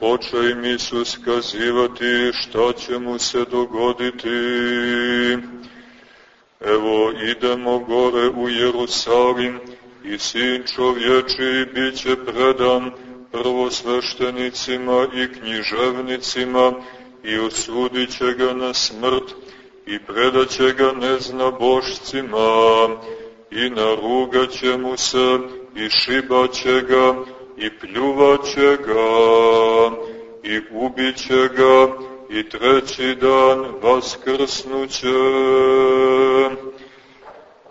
poče im Isus kazivati šta će mu se dogoditi. Evo idemo gore u Jerusalim i sin čovječi bit će predan prvosveštenicima i književnicima i osudit će ga na smrt i predaće ga neznabošcima i narugaće mu se i šibaće ga i pljuvaće ga i ubiće ga i treći dan vaskrsnuće.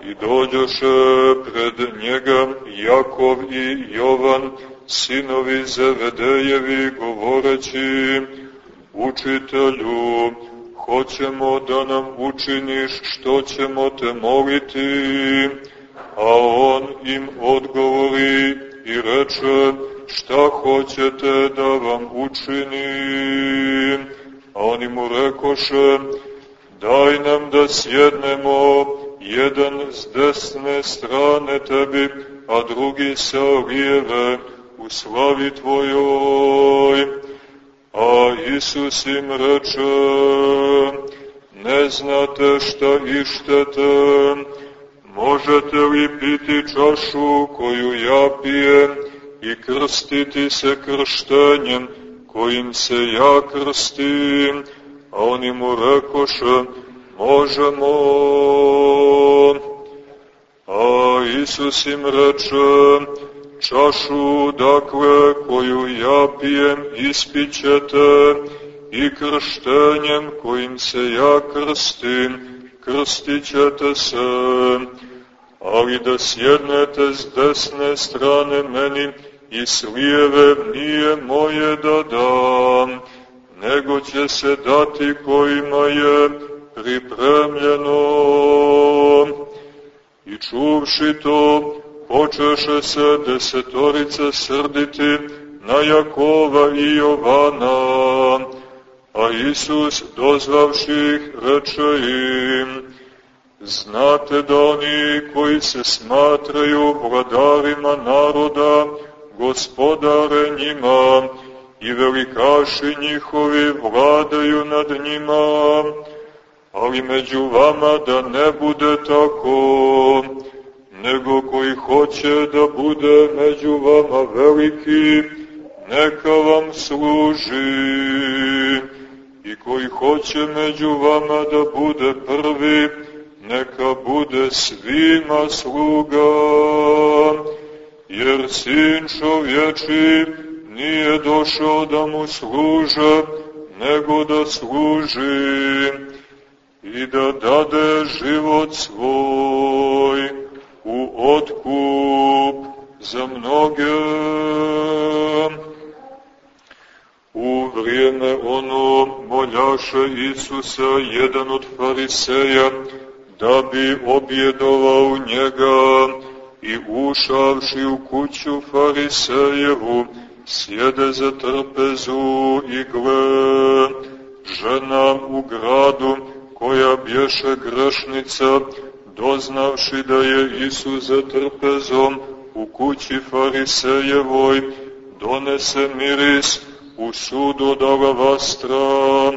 I dođoše pred njega Jakov i Jovan, sinovi Zevedejevi, govoreći, učitelju, hoćemo da nam učiniš što ćemo te moliti, a on im odgovori i reče, šta hoćete da vam učinim? A oni mu rekoše, daj nam da sjednemo jedan s desne strane tebi, a drugi sa lijeve u slavi tvojoj. A Isus im reče, ne znate šta ištete, možete li piti čašu koju ja pijem i krstiti se krštenjem kojim se ja krstim? A oni mu rekoše, možemo. A Isus im reče, čašu, dakle, koju ja pijem, ispićete i krštenjem kojim se ja krstim, krstit ćete se, ali da sjednete s desne strane meni i s lijeve nije moje da dam, nego će se dati kojima je pripremljeno. I čuvši to, počeše se desetorice srditi na Jakova i Jovana, a Isus dozvavši ih reče im, znate da oni koji se smatraju vladarima naroda, gospodare njima i velikaši njihovi vladaju nad njima, ali među vama da ne bude tako, nego koji hoće da bude među vama veliki, neka vam služi. I koji hoće među vama da bude prvi, neka bude svima sluga. Jer sin čovječi nije došao da mu služe, nego da služi i da dade život svoj u otkup za mnoge. Vrijeme ono moljaše Isusa jedan od fariseja da bi objedovao njega i ušavši u kuću farisejevu sjede za trpezu i gle žena u gradu koja bješe grešnica doznavši da je Isus za trpezom u kući farisejevoj, donese miris u sudu alavastra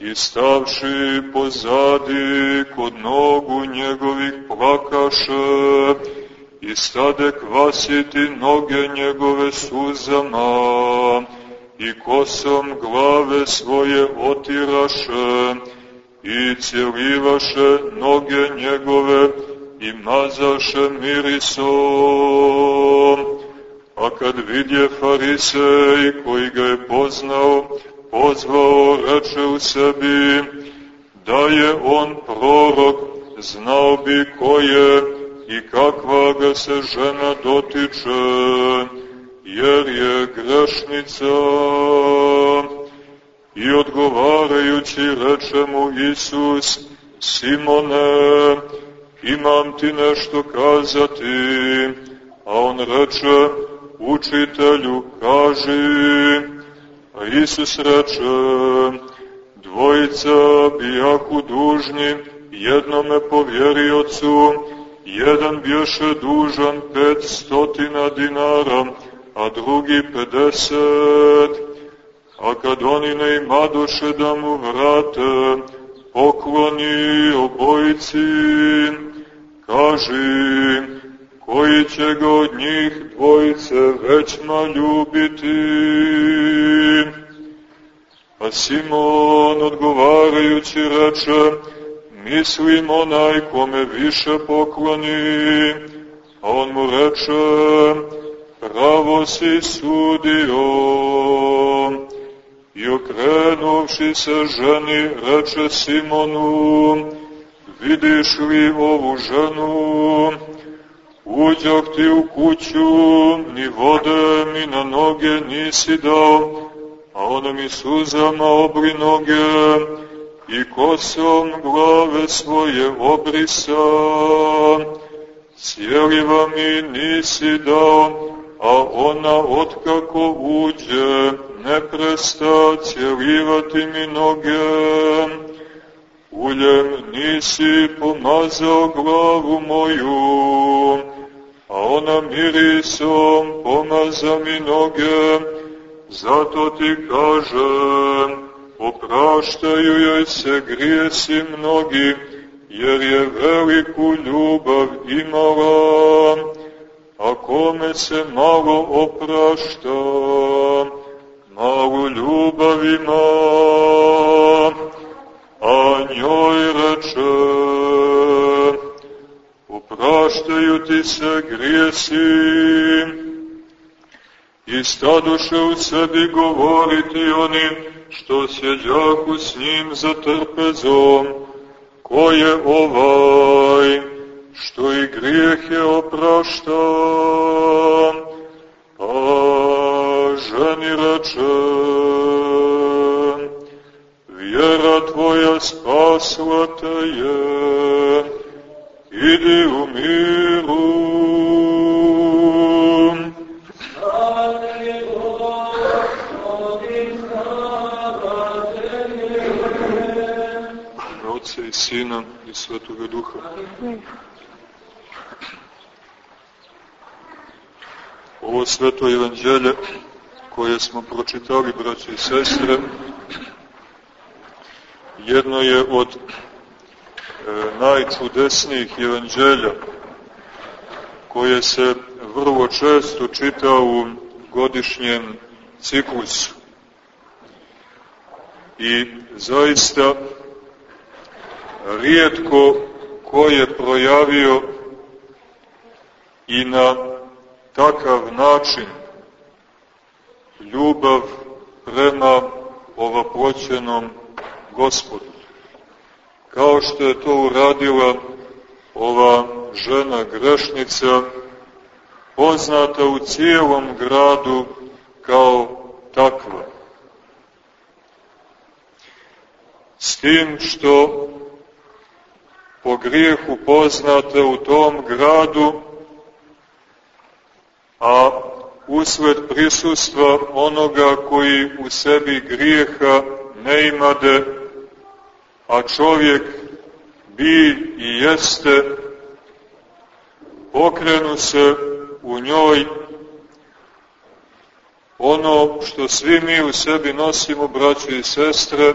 i stavši pozadi kod nogu njegovih plakaše i stade kvasiti noge njegove suzama i kosom glave svoje otiraše i cjelivaše noge njegove i mazaše mirisom. Kad vidje farisej koji ga je poznao, pozvao, reče u sebi, da je on prorok, znao bi ko je i kakva ga se žena dotiče, jer je grešnica. I odgovarajući reče mu Isus, Simone, imam ti nešto kazati, a on reče, učitelju, kaži, a Isus reče, dvojica bijaku dužni, jednome povjeriocu, jedan bješe dužan pet stotina dinara, a drugi pedeset. A kad oni ne imadoše da mu vrate, pokloni obojici, kaži, koji će ga od njih dvojice većma ljubiti. A Simon odgovarajući reče, mislim onaj kome više pokloni, a on mu reče, pravo si sudio. I okrenuvši se ženi, reče Simonu, vidiš li ovu ženu? Uđak ti u kuću, ni vode mi na noge nisi dao, a ona mi suzama obri noge i kosom glave svoje obrisa. Cijeliva mi nisi dao, a ona otkako uđe, ne presta cijelivati mi noge. Uljem nisi pomazao glavu moju, a ona mirisom pomaza mi noge, zato ti kažem, opraštaju joj se grijesi mnogi, jer je veliku ljubav imala, a kome se malo oprašta, malu ljubav ima, se grijesi, i stadoše u sebi govoriti onim što sjeđaku s njim za trpezom, ko je ovaj, što i grijehe oprašta, Sveto evanđelje koje smo pročitali, braće i sestre, jedno je od e, najčudesnijih evanđelja koje se vrlo često čita u godišnjem ciklusu. I zaista rijetko ko je projavio i na takav način ljubav prema ovaproćenom gospodu. Kao što je to uradila ova žena grešnica, poznata u cijelom gradu kao takva. S tim što po grijehu poznate u tom gradu, a usled prisustva onoga koji u sebi grijeha ne imade, a čovjek bi i jeste, pokrenu se u njoj ono što svi mi u sebi nosimo, braće i sestre,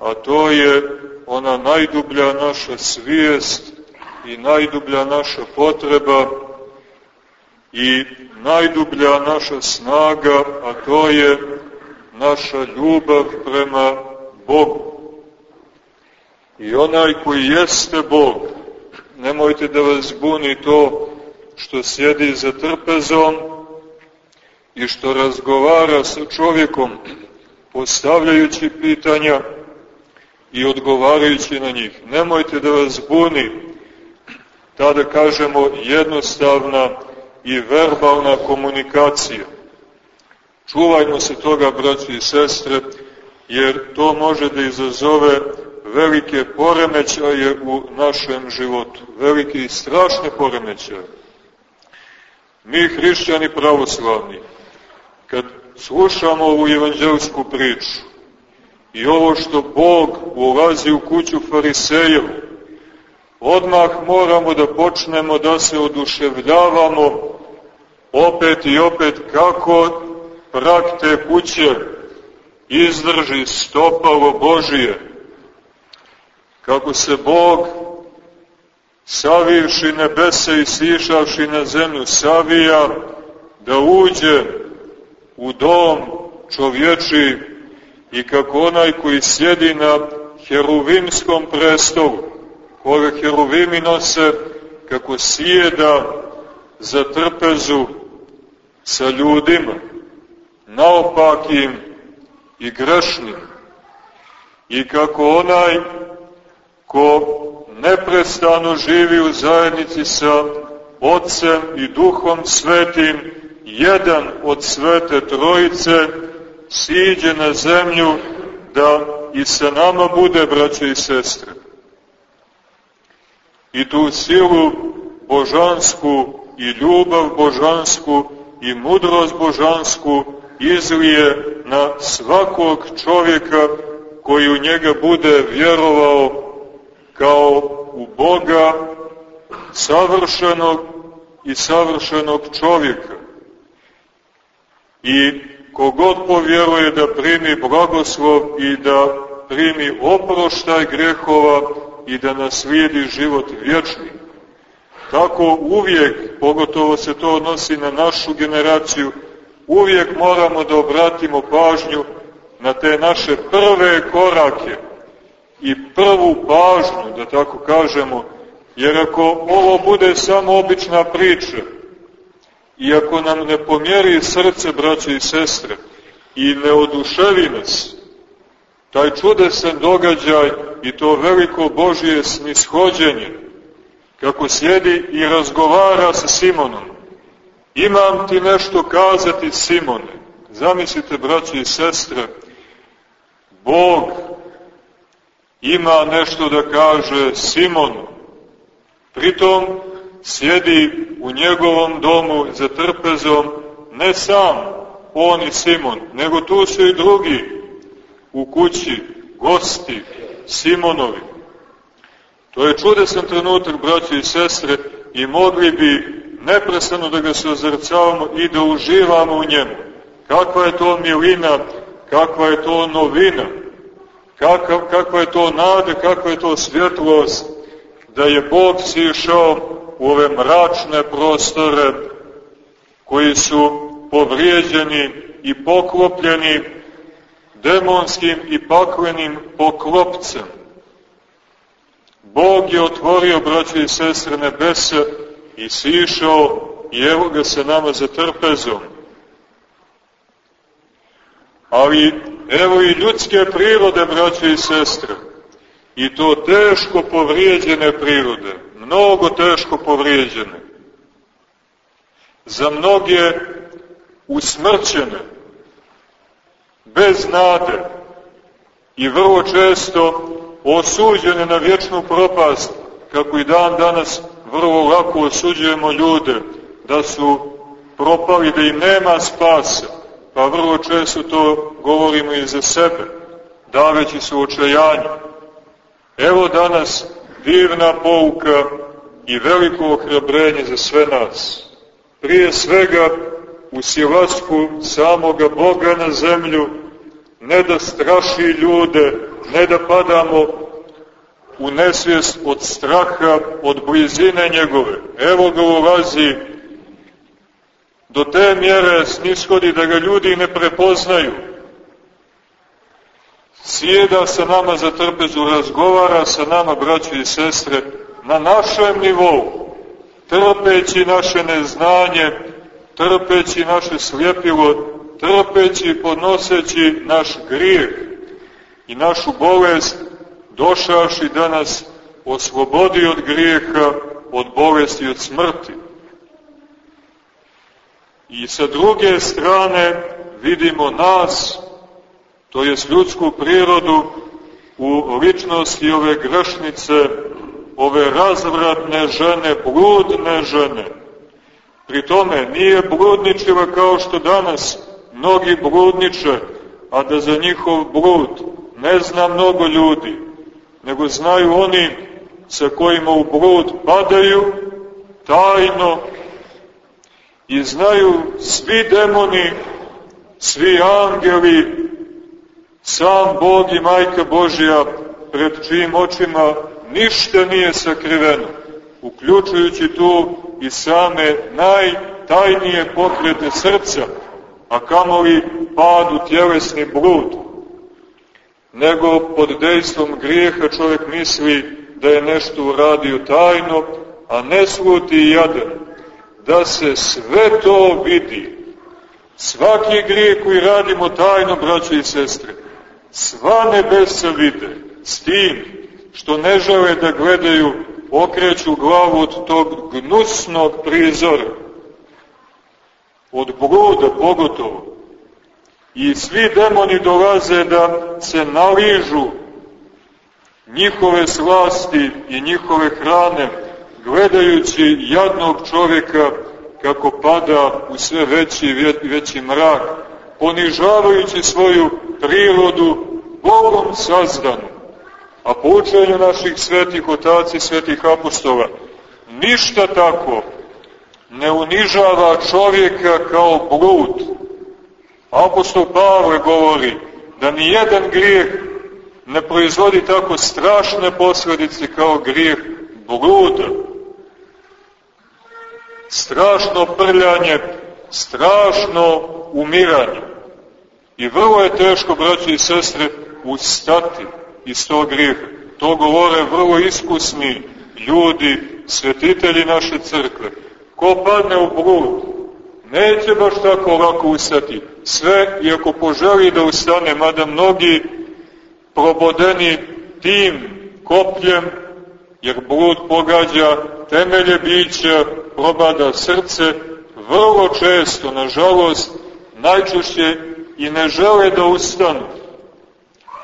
a to je ona najdublja naša svijest i najdublja naša potreba i najdublja naša snaga, a to je naša ljubav prema Bogu. I onaj koji jeste Bog, nemojte da vas buni to što sjedi za trpezom i što razgovara sa čovjekom, postavljajući pitanja, i odgovarajući na njih. Nemojte da vas buni ta da kažemo jednostavna i verbalna komunikacija. Čuvajmo se toga, braći i sestre, jer to može da izazove velike poremećaje u našem životu, velike i strašne poremećaje. Mi, hrišćani pravoslavni, kad slušamo ovu evanđelsku priču i ovo što Bog ulazi u kuću farisejevu, odmah moramo da počnemo da se oduševljavamo opet i opet kako prak te kuće izdrži stopalo Božije, kako se Bog savivši nebese i sišavši na zemlju, savija da uđe u dom čovječi i kako onaj koji sjedi na heruvimskom prestolu, koga heruvimi nose, kako sjeda za trpezu sa ljudima, naopakim i grešnim, i kako onaj ko neprestano živi u zajednici sa Otcem i Duhom Svetim, jedan od Svete Trojice, siđe na zemlju da i sa nama bude, braće i sestre. I tu silu božansku i ljubav božansku i mudrost božansku izlije na svakog čovjeka koji u njega bude vjerovao kao u Boga savršenog i savršenog čovjeka. I kogod povjeruje da primi blagoslov i da primi oproštaj grehova i da naslijedi život vječni. Tako uvijek, pogotovo se to odnosi na našu generaciju, uvijek moramo da obratimo pažnju na te naše prve korake i prvu pažnju, da tako kažemo, jer ako ovo bude samo obična priča, i ako nam ne pomjeri srce, braće i sestre, i ne oduševi nas, taj čudesan događaj i to veliko Božije snishođenje, kako sjedi i razgovara sa Simonom. Imam ti nešto kazati, Simone. Zamislite, braće i sestre, Bog ima nešto da kaže Simonu. Pritom sjedi u njegovom domu za trpezom ne sam on i Simon, nego tu su i drugi u kući, gosti, Simonovi. To je čudesan trenutak, braći i sestre, i mogli bi neprestano da ga se ozrcavamo i da uživamo u njemu. Kakva je to milina, kakva je to novina, kakva, kakva je to nade, kakva je to svjetlost, da je Bog sišao u ove mračne prostore koji su povrijeđeni i poklopljeni demonskim i paklenim poklopcem. Bog je otvorio, braće i sestre, nebese i sišao i evo ga se nama za trpezom. Ali evo i ljudske prirode, braće i sestre, i to teško povrijeđene prirode, mnogo teško povrijeđene, za mnoge usmrćene, bez nade i vrlo često osuđene na vječnu propast, kako i dan danas vrlo lako osuđujemo ljude da su propali, da im nema spasa, pa vrlo često to govorimo i za sebe, daveći se u očajanju. Evo danas divna pouka i veliko ohrabrenje za sve nas. Prije svega u silasku samoga Boga na zemlju, ne da straši ljude, ne da padamo u nesvijest od straha, od blizine njegove. Evo ga ulazi do te mjere snishodi da ga ljudi ne prepoznaju. Sjeda sa nama za trpezu, razgovara sa nama, braći i sestre, na našem nivou, trpeći naše neznanje, trpeći naše slijepilo, trpeći i podnoseći naš grijeh i našu bolest, došavši da nas oslobodi od grijeha, od bolesti i od smrti. I sa druge strane vidimo nas, to je ljudsku prirodu, u ličnosti ove grešnice, ove razvratne žene, bludne žene. Pri tome nije bludničiva kao što danas mnogi bludniče, a da za njihov blud ne zna mnogo ljudi, nego znaju oni sa kojima u blud padaju tajno i znaju svi demoni, svi angeli, sam Bog i Majka Božja pred čijim očima ništa nije sakriveno, uključujući tu i same najtajnije pokrete srca, a kamoli pad u tjelesni blud. Nego pod dejstvom grijeha čovjek misli da je nešto uradio tajno, a ne sluti jadan, da se sve to vidi. Svaki grijeh koji radimo tajno, braće i sestre, sva nebesa vide, s tim što ne žele da gledaju, okreću glavu od tog gnusnog prizora, od bluda pogotovo. I svi demoni dolaze da se naližu njihove slasti i njihove hrane, gledajući jadnog čovjeka kako pada u sve veći i veći mrak, ponižavajući svoju prirodu Bogom sazdanu. A po naših svetih otaci, svetih apostola, ništa tako ne unižava čovjeka kao blud. Apostol Pavle govori da ni jedan grijeh ne proizvodi tako strašne posledice kao grijeh bluda. Strašno prljanje, strašno umiranje. I vrlo je teško, braći i sestre, ustati iz tog grijeha. To govore vrlo iskusni ljudi, svetitelji naše crkve. Ko padne u blud, neće baš tako lako ustati. Sve, iako poželi da ustane, mada mnogi probodeni tim kopljem, jer blud pogađa temelje bića, probada srce, vrlo često, nažalost, najčešće i ne žele da ustanu.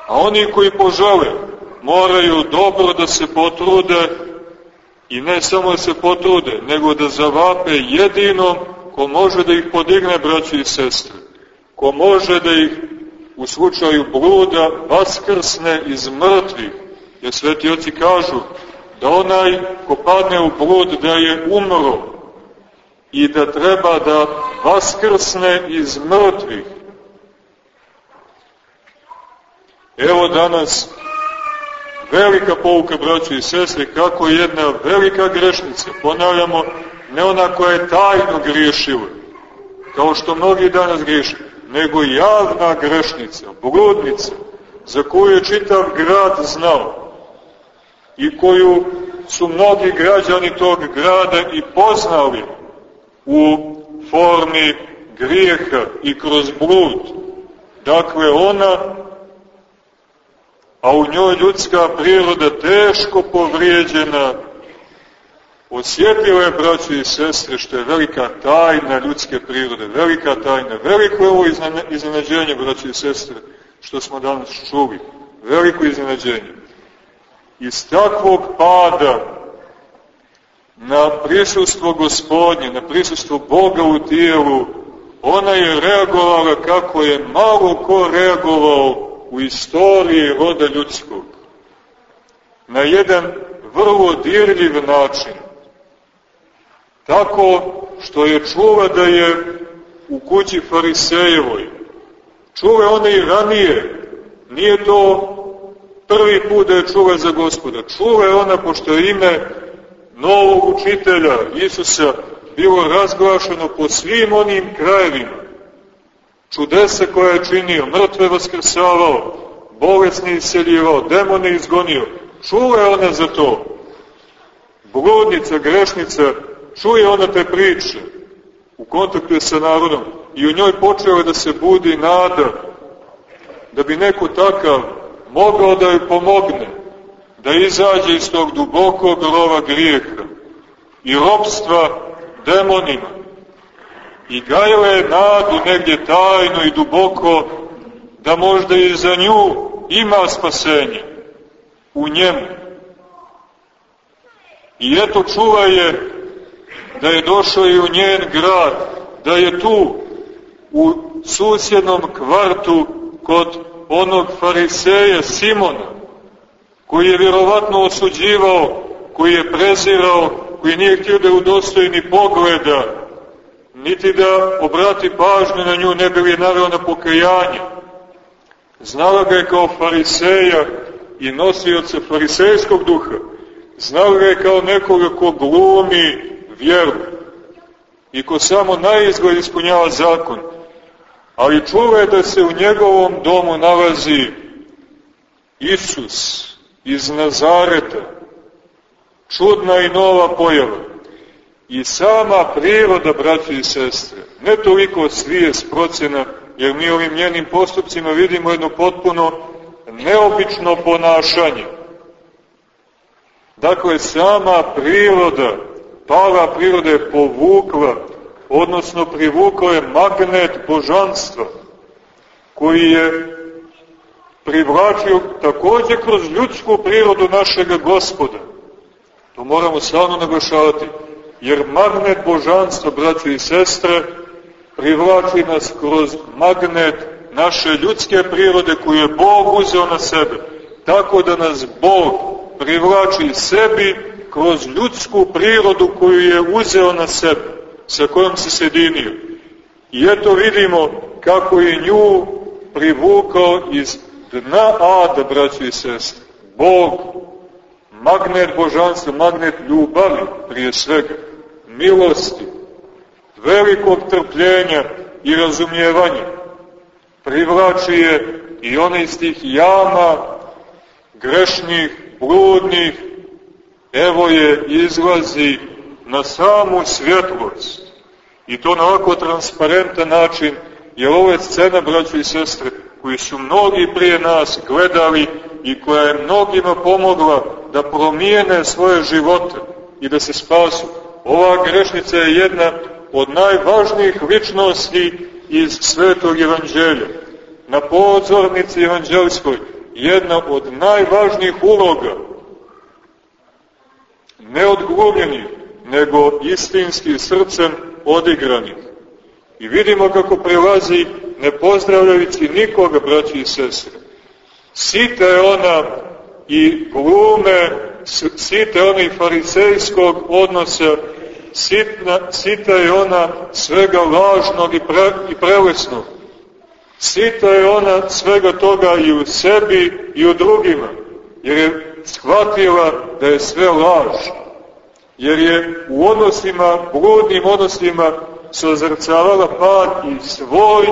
A oni koji požele, moraju dobro da se potrude i ne samo da se potrude, nego da zavape jedinom ko može da ih podigne, braći i sestre, ko može da ih u slučaju bluda vaskrsne iz mrtvih, jer sveti oci kažu da onaj ko padne u blud da je umro i da treba da vaskrsne iz mrtvih. Evo danas velika pouka, braći i sestre, kako jedna velika grešnica, ponavljamo, ne ona koja je tajno griješila, kao što mnogi danas griješe, nego javna grešnica, bludnica, za koju je čitav grad znao i koju su mnogi građani tog grada i poznali u formi grijeha i kroz blud. Dakle, ona a u njoj ljudska priroda teško povrijeđena, osjetila je, braći i sestre, što je velika tajna ljudske prirode, velika tajna, veliko je ovo iznenađenje, braći i sestre, što smo danas čuli, veliko iznenađenje. Iz takvog pada na prisustvo gospodnje, na prisustvo Boga u tijelu, ona je reagovala kako je malo ko reagovao u istoriji roda ljudskog na jedan vrlo dirljiv način. Tako što je čuva da je u kući Farisejevoj. Čuva ona i ranije. Nije to prvi put da je čuva za gospoda. Čuva je ona pošto je ime novog učitelja Isusa bilo razglašeno po svim onim krajevima čudese koje je činio, mrtve vaskrsavao, bolesni isceljivao, demone izgonio. Čula je ona za to. Bludnica, grešnica, čuje ona te priče. U kontaktu je sa narodom i u njoj počeo da se budi nada da bi neko takav mogao da joj pomogne, da izađe iz tog dubokog rova grijeha i robstva demonima i gajale nadu negdje tajno i duboko da možda i za nju ima spasenje. u njemu. I eto čuva je da je došao i u njen grad, da je tu u susjednom kvartu kod onog fariseja Simona, koji je vjerovatno osuđivao, koji je prezirao, koji nije htio da udostojni pogleda, niti da obrati pažnju na nju, ne bi li naveo na pokajanje. Znala ga je kao fariseja i nosioca farisejskog duha. Znala ga je kao nekoga ko glumi vjeru i ko samo najizgled ispunjava zakon. Ali čuva je da se u njegovom domu nalazi Isus iz Nazareta, čudna i nova pojava. I sama priroda, braći i sestre, ne toliko svijest procena, jer mi ovim njenim postupcima vidimo jedno potpuno neobično ponašanje. Dakle, sama priroda, pala priroda je povukla, odnosno privukla je magnet božanstva, koji je privlačio takođe kroz ljudsku prirodu našega gospoda. To moramo stalno naglašavati, jer magnet božanstva, braći i sestre, privlači nas kroz magnet naše ljudske prirode koju je Bog uzeo na sebe. Tako da nas Bog privlači sebi kroz ljudsku prirodu koju je uzeo na sebe, sa kojom se sedinio. I eto vidimo kako je nju privukao iz dna ada, braći i sestre. Bog, magnet božanstva, magnet ljubavi prije svega, milosti, velikog trpljenja i razumijevanja. Privlači je i one iz tih jama grešnih, bludnih, evo je izlazi na samu svjetlost. I to na ovako transparentan način, jer ovo je scena, braćo i sestre, koji su mnogi prije nas gledali i koja je mnogima pomogla da promijene svoje živote i da se spasu. Ova grešnica je jedna od najvažnijih ličnosti iz Svetog Evanđelja. Na pozornici evanđelskoj jedna od najvažnijih uloga, ne odglumljenih, nego istinski srcem odigranih. I vidimo kako prelazi ne pozdravljajući nikoga, braći i sestre. Sita je ona i glume, sita je ona i farisejskog odnosa, sitna, sita je ona svega lažnog i, pre, i prelesnog. Sita je ona svega toga i u sebi i u drugima, jer je shvatila da je sve laž. Jer je u odnosima, bludnim odnosima, se ozrcavala pad i svoj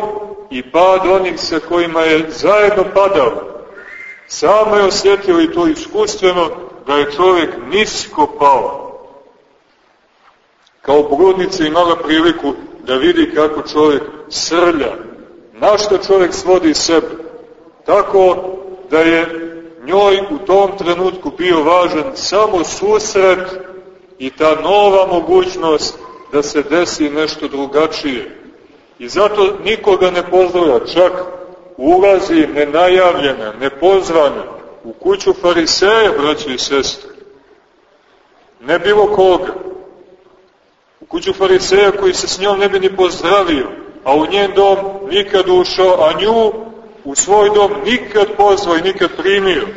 i pad onih sa kojima je zajedno padao. Samo je osjetio i to iskustveno da je čovjek nisko pao. Kao bludnica imala priliku da vidi kako čovjek srlja, na što čovjek svodi sebe. Tako da je njoj u tom trenutku bio važan samo susret i ta nova mogućnost da se desi nešto drugačije. I zato nikoga ne pozdravlja, čak ulazi nenajavljena, nepozvana u kuću fariseja, braći i sestre. Ne bilo koga. U kuću fariseja koji se s njom ne bi ni pozdravio, a u njen dom nikad ušao, a nju u svoj dom nikad pozvao i nikad primio,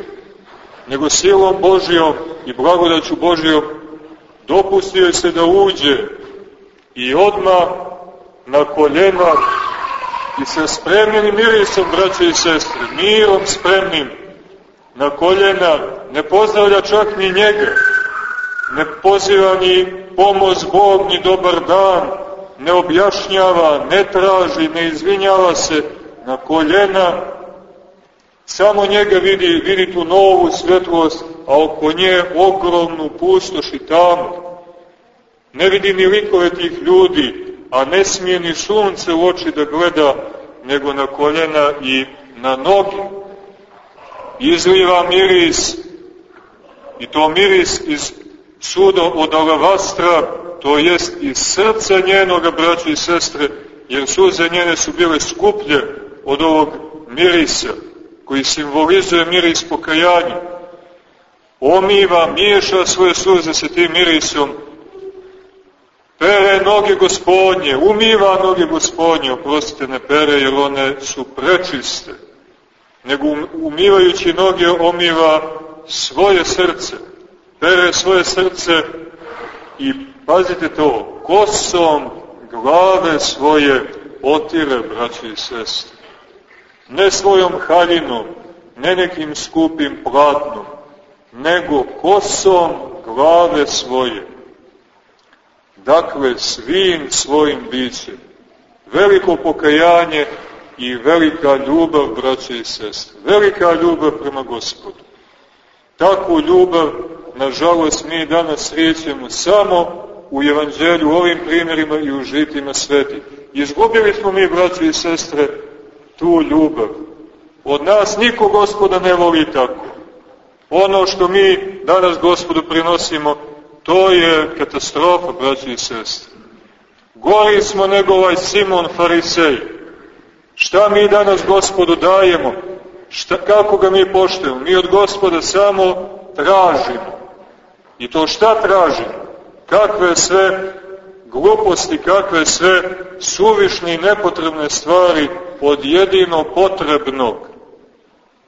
nego silom Božijom i blagodaću Božijom dopustio se da uđe i odma na koljena i sa spremljenim mirisom, braće i sestre, mirom spremnim na koljena, ne pozdravlja čak ni njega, ne poziva ni pomoz Bog, ni dobar dan, ne objašnjava, ne traži, ne izvinjava se na koljena, samo njega vidi, vidi tu novu svetlost, a oko nje ogromnu pustoš i tamu. Ne vidi ni likove tih ljudi, a ne smije ni sunce u oči da gleda, nego na koljena i na noge. Izliva miris, i to miris iz suda od alavastra, to jest iz srca njenoga, braća i sestre, jer suze njene su bile skuplje od ovog mirisa, koji simbolizuje miris pokajanja. omiva, miješa svoje suze sa tim mirisom, pere noge gospodnje, umiva noge gospodnje, oprostite, ne pere jer one su prečiste, nego um, umivajući noge omiva svoje srce, pere svoje srce i pazite to, kosom glave svoje otire, braći i sestre. Ne svojom haljinom, ne nekim skupim platnom, nego kosom glave svoje. Dakle, svim svojim bićem. Veliko pokajanje i velika ljubav, braće i sestre. Velika ljubav prema gospodu. Takvu ljubav, nažalost, mi danas srećemo samo u evanđelju, ovim primjerima i u žitima sveti. Izgubili smo mi, braći i sestre, tu ljubav. Od nas niko gospoda ne voli tako. Ono što mi danas gospodu prinosimo, to je katastrofa, braći i sestre. Gori smo nego ovaj Simon Farisej. Šta mi danas gospodu dajemo? Šta, kako ga mi poštujemo? Mi od gospoda samo tražimo. I to šta tražimo? kakve sve gluposti, kakve sve suvišne i nepotrebne stvari od jedino potrebnog,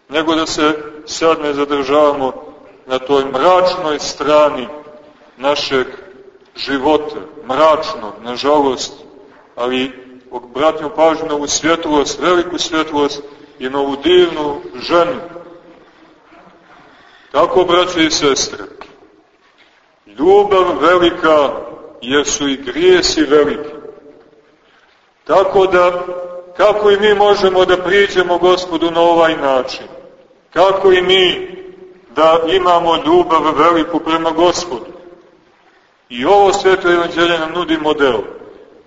nego da se sad ne zadržavamo na toj mračnoj strani našeg života, mračnog, nažalost, ali obratimo pažnju na ovu svjetlost, veliku svjetlost i na ovu divnu ženu. Tako, braće i sestre, ljubav velika, jer su i grijesi veliki. Tako da, kako i mi možemo da priđemo gospodu na ovaj način? Kako i mi da imamo ljubav veliku prema gospodu? I ovo sveto evanđelje nam nudi model.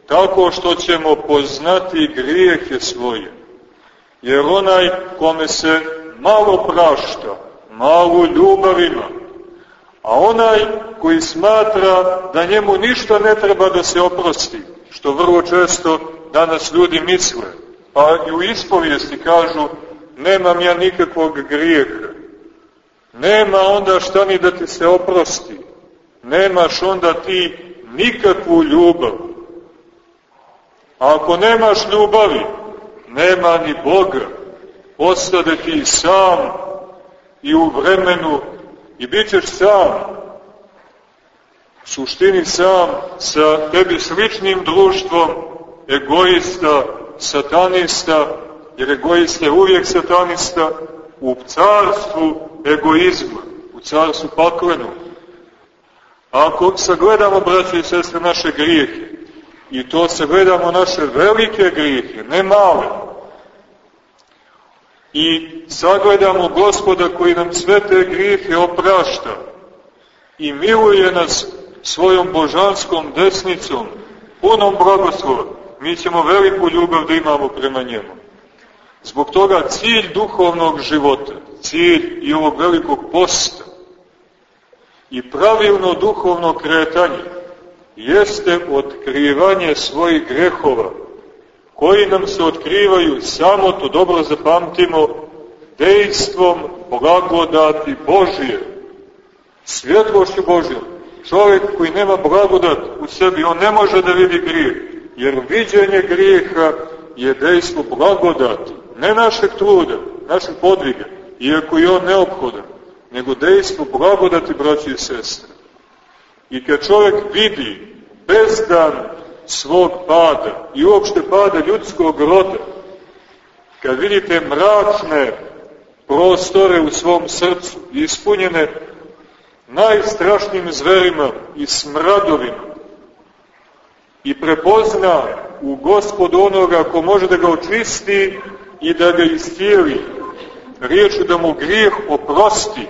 Tako što ćemo poznati grijehe svoje. Jer onaj kome se malo prašta, malo ljubav ima, A onaj koji smatra da njemu ništa ne treba da se oprosti, što vrlo često danas ljudi misle, pa i u ispovijesti kažu nemam ja nikakvog grijeha, nema onda šta ni da ti se oprosti, nemaš onda ti nikakvu ljubav. A ako nemaš ljubavi, nema ni Boga, ostade ti sam i u vremenu i bit ćeš sam, suštini sam, sa tebi sličnim društvom egoista, satanista, jer egoista je uvijek satanista, u carstvu egoizma, u carstvu paklenu. Ako sagledamo, braće i sestre, naše grijehe, i to sagledamo naše velike grijehe, ne male, i sagledamo gospoda koji nam sve te grijehe oprašta i miluje nas svojom božanskom desnicom, punom blagoslova, mi ćemo veliku ljubav da imamo prema njemu. Zbog toga cilj duhovnog života, cilj i ovog velikog posta i pravilno duhovno kretanje jeste otkrivanje svojih grehova, koji nam se otkrivaju samo, to dobro zapamtimo, dejstvom blagodati Božije, svjetlošću Božijom. Čovjek koji nema blagodat u sebi, on ne može da vidi grijeh, jer viđenje grijeha je dejstvo blagodati, ne našeg truda, našeg podviga, iako je on neophodan, nego dejstvo blagodati, braći i sestre. I kad čovjek vidi bezdan svog pada i uopšte pada ljudskog roda, kad vidite mračne prostore u svom srcu, ispunjene najstrašnijim zverima i smradovima, i prepozna u gospodu onoga ko može da ga očisti i da ga istijeli, riječu da mu grijeh oprosti,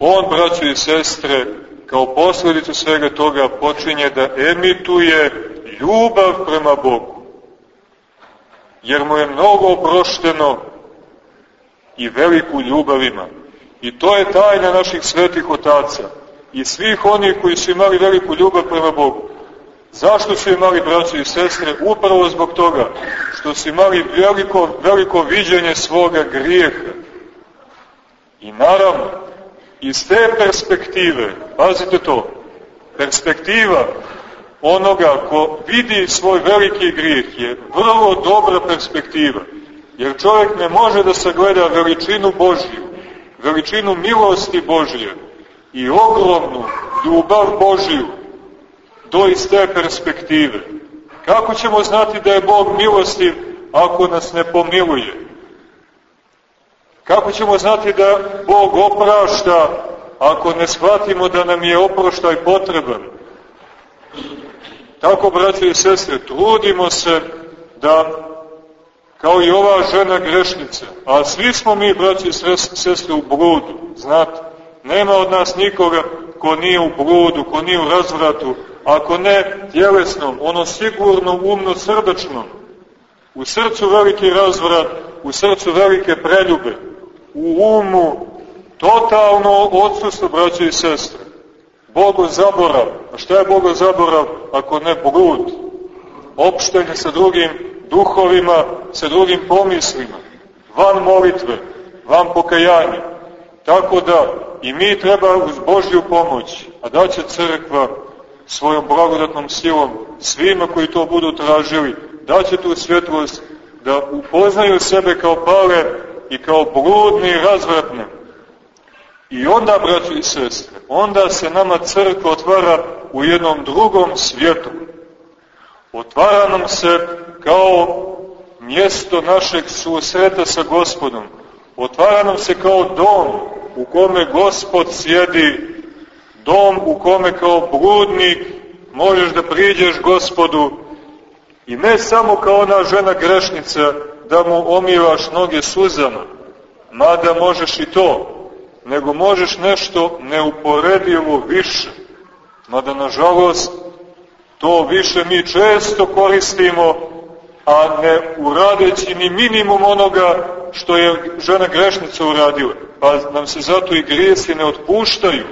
on, braćo i sestre, kao posledicu svega toga počinje da emituje ljubav prema Bogu. Jer mu je mnogo oprošteno i veliku ljubav ima. I to je tajna naših svetih otaca i svih onih koji su imali veliku ljubav prema Bogu. Zašto su imali braće i sestre? Upravo zbog toga što su imali veliko, veliko viđenje svoga grijeha I naravno, iz te perspektive, pazite to, perspektiva onoga ko vidi svoj veliki grijeh je vrlo dobra perspektiva, jer čovjek ne može da sagleda veličinu Božju, veličinu milosti Božje i ogromnu ljubav Božju do iz te perspektive. Kako ćemo znati da je Bog milostiv ako nas ne pomiluje? Kako ćemo znati da Bog oprašta ako ne shvatimo da nam je oproštaj potreban? Tako, braće i sestre, trudimo se da, kao i ova žena grešnica, a svi smo mi, braće i sestre, u bludu, znate, nema od nas nikoga ko nije u bludu, ko nije u razvratu, ako ne tjelesnom, ono sigurno umno srdačnom, u srcu veliki razvrat, u srcu velike preljube, u umu totalno odsustvo, braće i sestre. Bogo zaborav. A šta je Bogo zaborav ako ne blud? Opštenje sa drugim duhovima, sa drugim pomislima, van molitve, van pokajanja. Tako da i mi treba uz Božju pomoć, a da će crkva svojom blagodatnom silom svima koji to budu tražili, daće tu svjetlost da upoznaju sebe kao pale i kao bludni i razvratne. I onda, braći i sestre, onda se nama crkva otvara u jednom drugom svijetu. Otvara nam se kao mjesto našeg susreta sa gospodom. Otvara nam se kao dom u kome gospod sjedi, dom u kome kao bludnik možeš da priđeš gospodu i ne samo kao ona žena grešnica da mu omivaš noge suzama, mada možeš i to, nego možeš nešto neuporedivo više, mada nažalost to više mi često koristimo, a ne uradeći ni minimum onoga što je žena grešnica uradila, pa nam se zato i grijesi ne otpuštaju.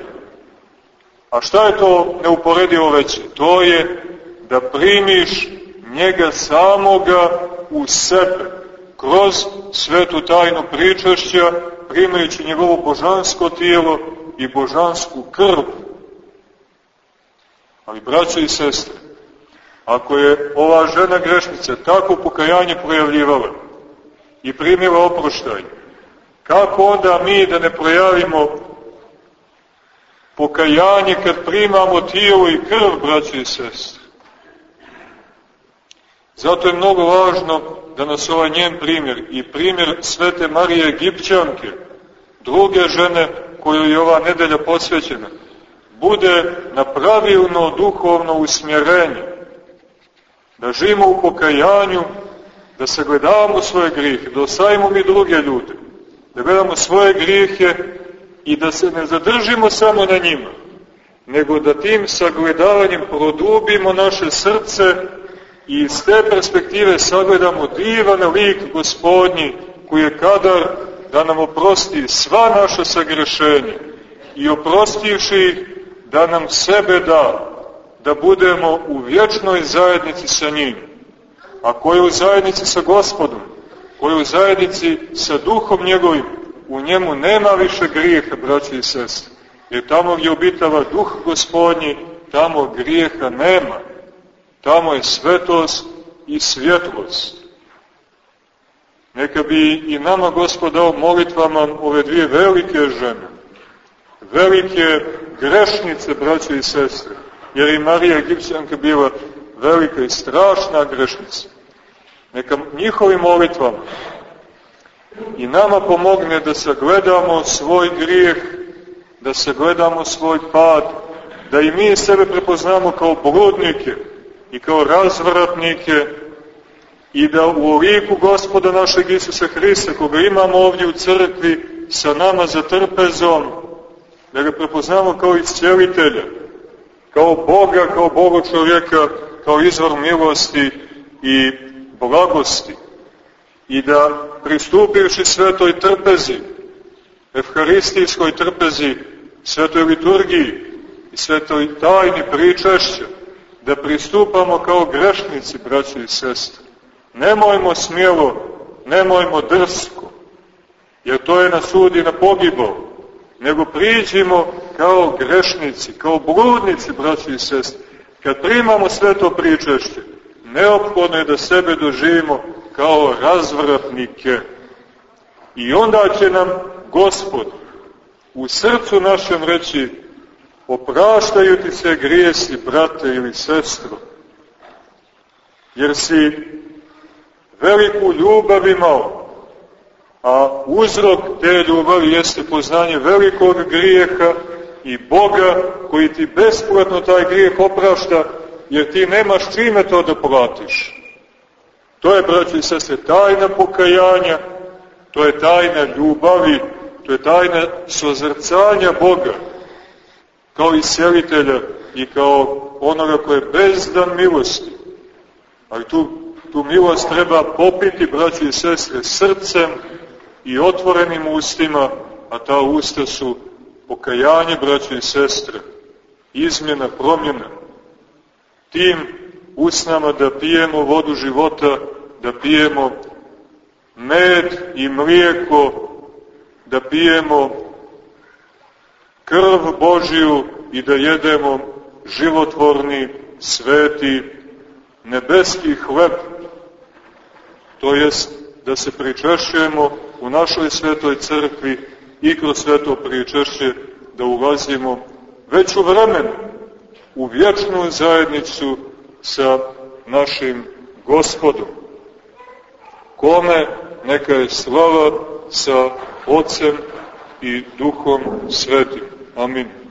A šta je to neuporedivo veće? To je da primiš njega samoga u sebe, kroz svetu tajnu pričašća, primajući njegovo božansko tijelo i božansku krv. Ali, braćo i sestre, ako je ova žena grešnica tako pokajanje projavljivala i primila oproštaj, kako onda mi da ne projavimo pokajanje kad primamo tijelo i krv, braćo i sestre? Zato je mnogo važno da nas ovaj njen primjer i primjer svete Marije Egipćanke, druge žene koju je ova nedelja posvećena, bude na pravilno duhovno usmjerenje, da živimo u pokajanju, da se gledamo svoje grijehe, da osajemo mi druge ljude, da gledamo svoje grijehe i da se ne zadržimo samo na njima, nego da tim sagledavanjem produbimo naše srce i iz te perspektive sagledamo divan lik gospodnji koji je kadar da nam oprosti sva naša sagrešenja i oprostivši da nam sebe da, da budemo u vječnoj zajednici sa njim. A ko je u zajednici sa gospodom, ko je u zajednici sa duhom njegovim, u njemu nema više grijeha, braći i sestri. Jer tamo gdje obitava duh gospodnji, tamo grijeha nema. Tamo je svetost i svjetlost. Neka bi i nama Gospod dao molitvama ove dvije velike žene, velike grešnice, braće i sestre, jer i Marija Egipćanka bila velika i strašna grešnica. Neka njihovim molitvama i nama pomogne da sagledamo svoj grijeh, da sagledamo svoj pad, da i mi sebe prepoznamo kao bludnike, i kao razvratnike i da u liku gospoda našeg Isusa Hrista, koga imamo ovdje u crkvi, sa nama za trpezom, da ga prepoznamo kao iscijelitelja, kao Boga, kao Boga čovjeka, kao izvor milosti i blagosti. I da pristupivši svetoj trpezi, evharistijskoj trpezi, svetoj liturgiji i svetoj tajni pričešća, da pristupamo kao grešnici, braći i sestre. Nemojmo smjelo, nemojmo drsko, jer to je na sud i na pogibao, nego priđimo kao grešnici, kao bludnici, braći i sestri. Kad primamo sve to pričešće, neophodno je da sebe doživimo kao razvratnike. I onda će nam Gospod u srcu našem reći opraštaju ti se grijesi, brate ili sestro, jer si veliku ljubav imao, a uzrok te ljubavi jeste poznanje velikog grijeha i Boga koji ti besplatno taj grijeh oprašta, jer ti nemaš čime to da platiš. To je, braći i sestre, tajna pokajanja, to je tajna ljubavi, to je tajna sozrcanja Boga, kao i selitelja i kao onoga koje je bezdan milosti. Ali tu, tu milost treba popiti, braći i sestre, srcem i otvorenim ustima, a ta usta su pokajanje, braći i sestre, izmjena, promjena. Tim usnama da pijemo vodu života, da pijemo med i mlijeko, da pijemo krv Božiju i da jedemo životvorni, sveti, nebeski hleb, to jest da se pričešćujemo u našoj svetoj crkvi i kroz sveto pričešće da ulazimo već u vremenu u vječnu zajednicu sa našim gospodom. Kome neka je slava sa Otcem i Duhom Svetim. Amin.